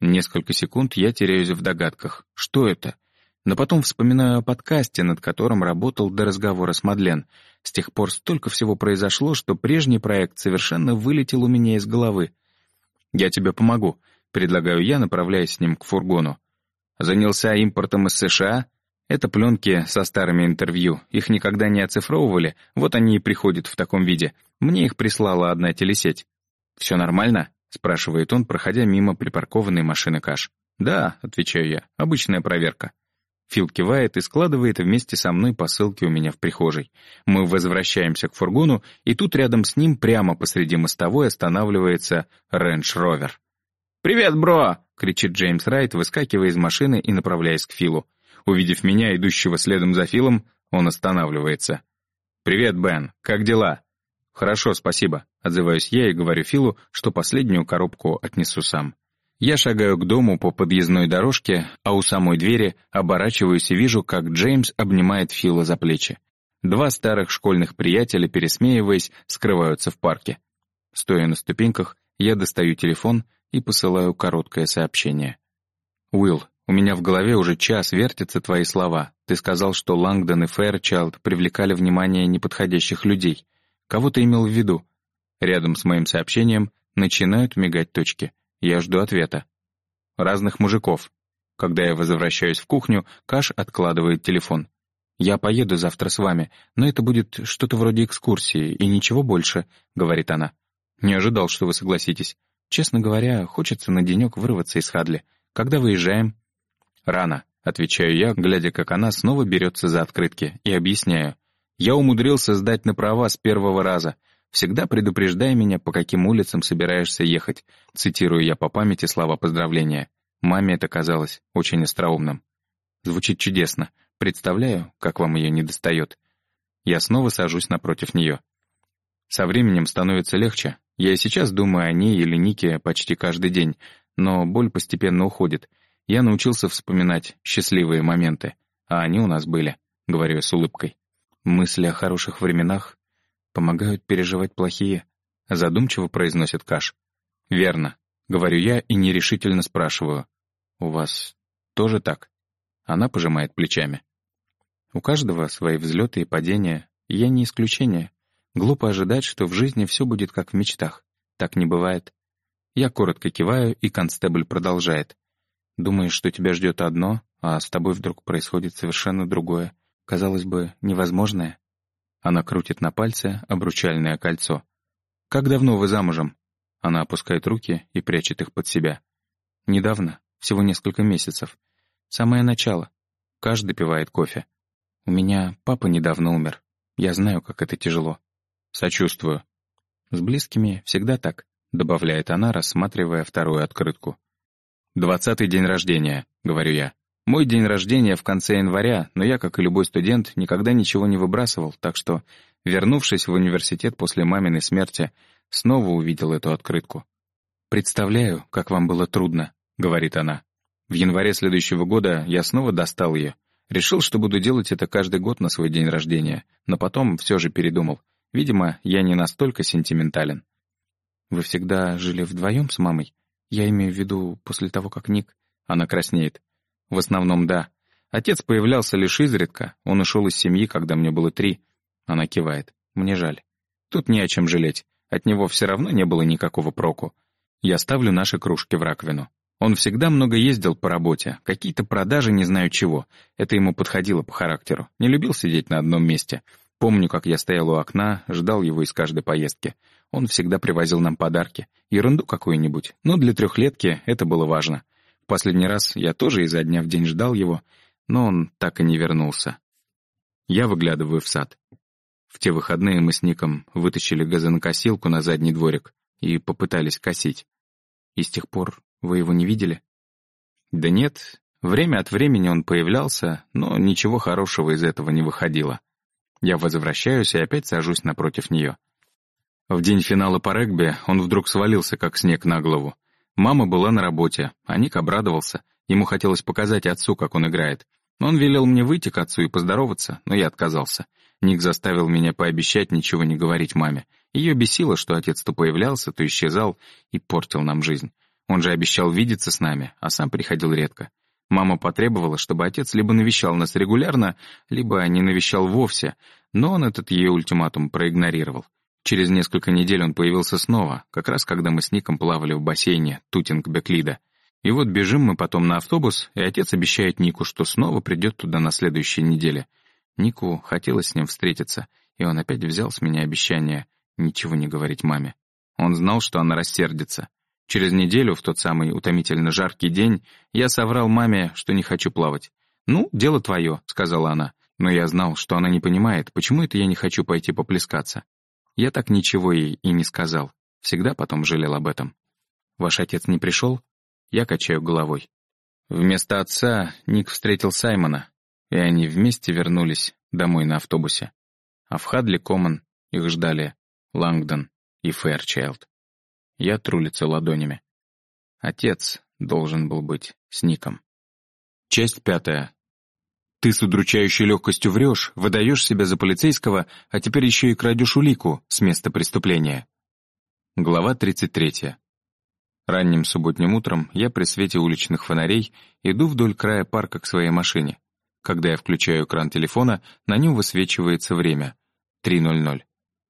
Несколько секунд я теряюсь в догадках. Что это? Но потом вспоминаю о подкасте, над которым работал до разговора с Мадлен. С тех пор столько всего произошло, что прежний проект совершенно вылетел у меня из головы. «Я тебе помогу», — предлагаю я, направляясь с ним к фургону. Занялся импортом из США? Это пленки со старыми интервью. Их никогда не оцифровывали, вот они и приходят в таком виде. Мне их прислала одна телесеть. «Все нормально?» — спрашивает он, проходя мимо припаркованной машины Каш. «Да», — отвечаю я, — «обычная проверка». Фил кивает и складывает вместе со мной посылки у меня в прихожей. Мы возвращаемся к фургону, и тут рядом с ним, прямо посреди мостовой, останавливается Range Rover. «Привет, бро!» — кричит Джеймс Райт, выскакивая из машины и направляясь к Филу. Увидев меня, идущего следом за Филом, он останавливается. «Привет, Бен, как дела?» «Хорошо, спасибо», — отзываюсь я и говорю Филу, что последнюю коробку отнесу сам. Я шагаю к дому по подъездной дорожке, а у самой двери оборачиваюсь и вижу, как Джеймс обнимает Фила за плечи. Два старых школьных приятеля, пересмеиваясь, скрываются в парке. Стоя на ступеньках, я достаю телефон и посылаю короткое сообщение. «Уилл, у меня в голове уже час вертятся твои слова. Ты сказал, что Лангдон и Фэрчайлд привлекали внимание неподходящих людей. Кого ты имел в виду?» Рядом с моим сообщением начинают мигать точки. Я жду ответа. Разных мужиков. Когда я возвращаюсь в кухню, Каш откладывает телефон. «Я поеду завтра с вами, но это будет что-то вроде экскурсии и ничего больше», — говорит она. «Не ожидал, что вы согласитесь. Честно говоря, хочется на денек вырваться из Хадли. Когда выезжаем?» «Рано», — отвечаю я, глядя, как она снова берется за открытки, и объясняю. «Я умудрился сдать на права с первого раза. Всегда предупреждай меня, по каким улицам собираешься ехать», цитирую я по памяти слова поздравления. Маме это казалось очень остроумным. Звучит чудесно. Представляю, как вам ее недостает. Я снова сажусь напротив нее. Со временем становится легче. Я и сейчас думаю о ней или Нике почти каждый день, но боль постепенно уходит. Я научился вспоминать счастливые моменты, а они у нас были, говорю с улыбкой. Мысли о хороших временах помогают переживать плохие», — задумчиво произносит Каш. «Верно», — говорю я и нерешительно спрашиваю. «У вас тоже так?» Она пожимает плечами. «У каждого свои взлеты и падения, я не исключение. Глупо ожидать, что в жизни все будет как в мечтах. Так не бывает». Я коротко киваю, и констебль продолжает. «Думаешь, что тебя ждет одно, а с тобой вдруг происходит совершенно другое, казалось бы, невозможное?» Она крутит на пальце обручальное кольцо. «Как давно вы замужем?» Она опускает руки и прячет их под себя. «Недавно, всего несколько месяцев. Самое начало. Каждый пивает кофе. У меня папа недавно умер. Я знаю, как это тяжело. Сочувствую. С близкими всегда так», — добавляет она, рассматривая вторую открытку. «Двадцатый день рождения», — говорю я. Мой день рождения в конце января, но я, как и любой студент, никогда ничего не выбрасывал, так что, вернувшись в университет после маминой смерти, снова увидел эту открытку. «Представляю, как вам было трудно», — говорит она. В январе следующего года я снова достал ее. Решил, что буду делать это каждый год на свой день рождения, но потом все же передумал. Видимо, я не настолько сентиментален. «Вы всегда жили вдвоем с мамой? Я имею в виду после того, как Ник...» Она краснеет. В основном, да. Отец появлялся лишь изредка, он ушел из семьи, когда мне было три. Она кивает. Мне жаль. Тут не о чем жалеть. От него все равно не было никакого проку. Я ставлю наши кружки в раковину. Он всегда много ездил по работе, какие-то продажи не знаю чего. Это ему подходило по характеру. Не любил сидеть на одном месте. Помню, как я стоял у окна, ждал его из каждой поездки. Он всегда привозил нам подарки. Ерунду какую-нибудь. Но для трехлетки это было важно. Последний раз я тоже изо дня в день ждал его, но он так и не вернулся. Я выглядываю в сад. В те выходные мы с Ником вытащили газонокосилку на задний дворик и попытались косить. И с тех пор вы его не видели? Да нет, время от времени он появлялся, но ничего хорошего из этого не выходило. Я возвращаюсь и опять сажусь напротив нее. В день финала по регби он вдруг свалился, как снег на голову. Мама была на работе, а Ник обрадовался. Ему хотелось показать отцу, как он играет. Он велел мне выйти к отцу и поздороваться, но я отказался. Ник заставил меня пообещать ничего не говорить маме. Ее бесило, что отец то появлялся, то исчезал и портил нам жизнь. Он же обещал видеться с нами, а сам приходил редко. Мама потребовала, чтобы отец либо навещал нас регулярно, либо не навещал вовсе, но он этот ее ультиматум проигнорировал. Через несколько недель он появился снова, как раз когда мы с Ником плавали в бассейне Тутинг-Беклида. И вот бежим мы потом на автобус, и отец обещает Нику, что снова придет туда на следующей неделе. Нику хотелось с ним встретиться, и он опять взял с меня обещание ничего не говорить маме. Он знал, что она рассердится. Через неделю, в тот самый утомительно жаркий день, я соврал маме, что не хочу плавать. «Ну, дело твое», — сказала она. Но я знал, что она не понимает, почему это я не хочу пойти поплескаться. Я так ничего ей и не сказал. Всегда потом жалел об этом. «Ваш отец не пришел?» Я качаю головой. Вместо отца Ник встретил Саймона, и они вместе вернулись домой на автобусе. А в Хадли Коммон их ждали Лангдон и Фэрчайлд. Я тру лицо ладонями. Отец должен был быть с Ником. Часть пятая. Ты с удручающей легкостью врешь, выдаешь себя за полицейского, а теперь еще и крадешь улику с места преступления. Глава 33. Ранним субботним утром я при свете уличных фонарей иду вдоль края парка к своей машине. Когда я включаю экран телефона, на нем высвечивается время — 3.00.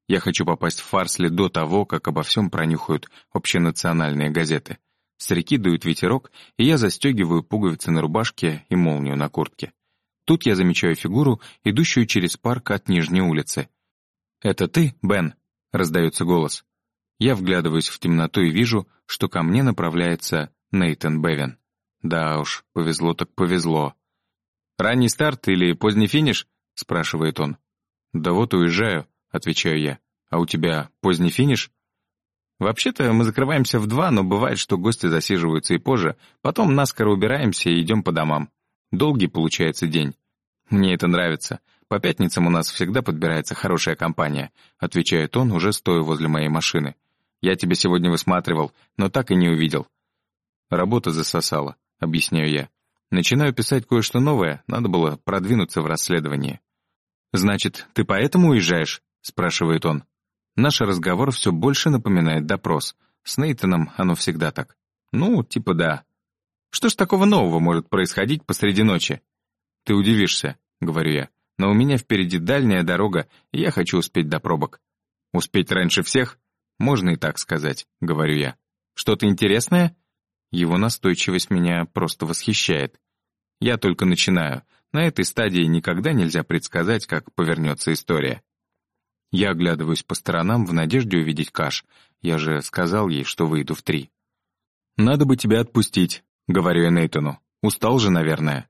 Я хочу попасть в Фарсли до того, как обо всем пронюхают общенациональные газеты. С реки дует ветерок, и я застегиваю пуговицы на рубашке и молнию на куртке. Тут я замечаю фигуру, идущую через парк от Нижней улицы. «Это ты, Бен?» — раздается голос. Я вглядываюсь в темноту и вижу, что ко мне направляется Нейтан Бевин. Да уж, повезло так повезло. «Ранний старт или поздний финиш?» — спрашивает он. «Да вот уезжаю», — отвечаю я. «А у тебя поздний финиш?» «Вообще-то мы закрываемся в два, но бывает, что гости засиживаются и позже. Потом наскоро убираемся и идем по домам. Долгий получается день. Мне это нравится. По пятницам у нас всегда подбирается хорошая компания», — отвечает он, уже стоя возле моей машины. «Я тебя сегодня высматривал, но так и не увидел». «Работа засосала», — объясняю я. «Начинаю писать кое-что новое, надо было продвинуться в расследовании». «Значит, ты поэтому уезжаешь?» — спрашивает он. Наш разговор все больше напоминает допрос. С Нейтаном оно всегда так. Ну, типа да. Что ж такого нового может происходить посреди ночи? Ты удивишься, говорю я. Но у меня впереди дальняя дорога, и я хочу успеть до пробок. Успеть раньше всех? Можно и так сказать, говорю я. Что-то интересное? Его настойчивость меня просто восхищает. Я только начинаю. На этой стадии никогда нельзя предсказать, как повернется история. Я оглядываюсь по сторонам в надежде увидеть Каш. Я же сказал ей, что выйду в три. «Надо бы тебя отпустить», — говорю я Нейтану. «Устал же, наверное».